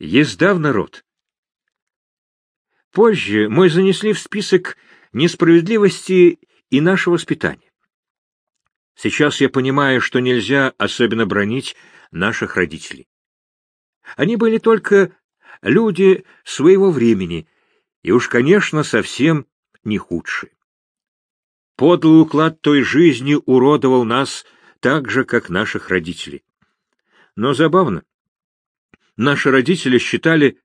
Езда в народ. Позже мы занесли в список несправедливости и наше воспитание. Сейчас я понимаю, что нельзя особенно бронить наших родителей. Они были только люди своего времени, и уж, конечно, совсем не худшие. Подлый уклад той жизни уродовал нас так же, как наших родителей. Но забавно. Наши родители считали,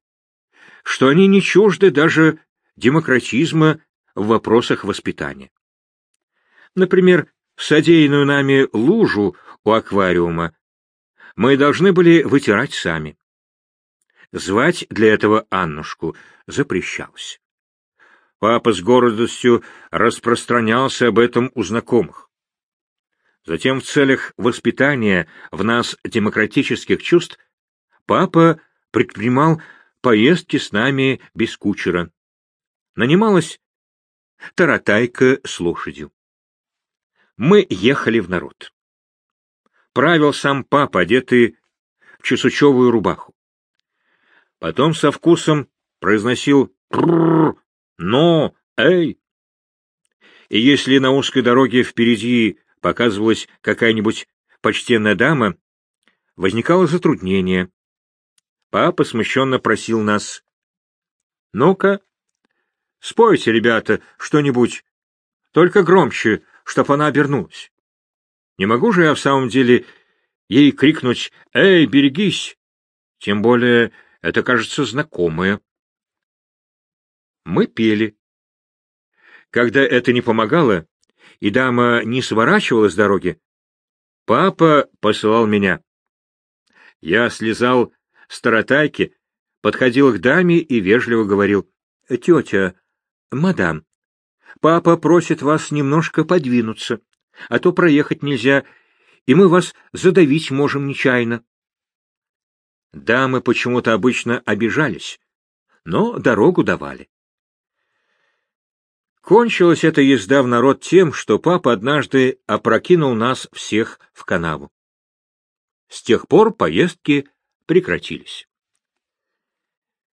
что они не чужды даже демократизма в вопросах воспитания. Например, содеянную нами лужу у аквариума мы должны были вытирать сами. Звать для этого Аннушку запрещалось. Папа с гордостью распространялся об этом у знакомых. Затем в целях воспитания в нас демократических чувств папа предпринимал поездки с нами без кучера. Нанималась таратайка с лошадью. Мы ехали в народ. Правил сам папа, одетый в чесучевую рубаху. Потом со вкусом произносил «прррр», «но», «эй». И если на узкой дороге впереди показывалась какая-нибудь почтенная дама, возникало затруднение. Папа смущенно просил нас «Ну-ка, спойте, ребята, что-нибудь, только громче, чтоб она обернулась. Не могу же я в самом деле ей крикнуть «Эй, берегись!» Тем более это кажется знакомое. Мы пели. Когда это не помогало, и дама не сворачивала с дороги, папа посылал меня. Я слезал с таратайки, подходил к даме и вежливо говорил, «Тетя, мадам, папа просит вас немножко подвинуться, а то проехать нельзя, и мы вас задавить можем нечаянно». Дамы почему-то обычно обижались, но дорогу давали. Кончилась эта езда в народ тем, что папа однажды опрокинул нас всех в канаву. С тех пор поездки прекратились.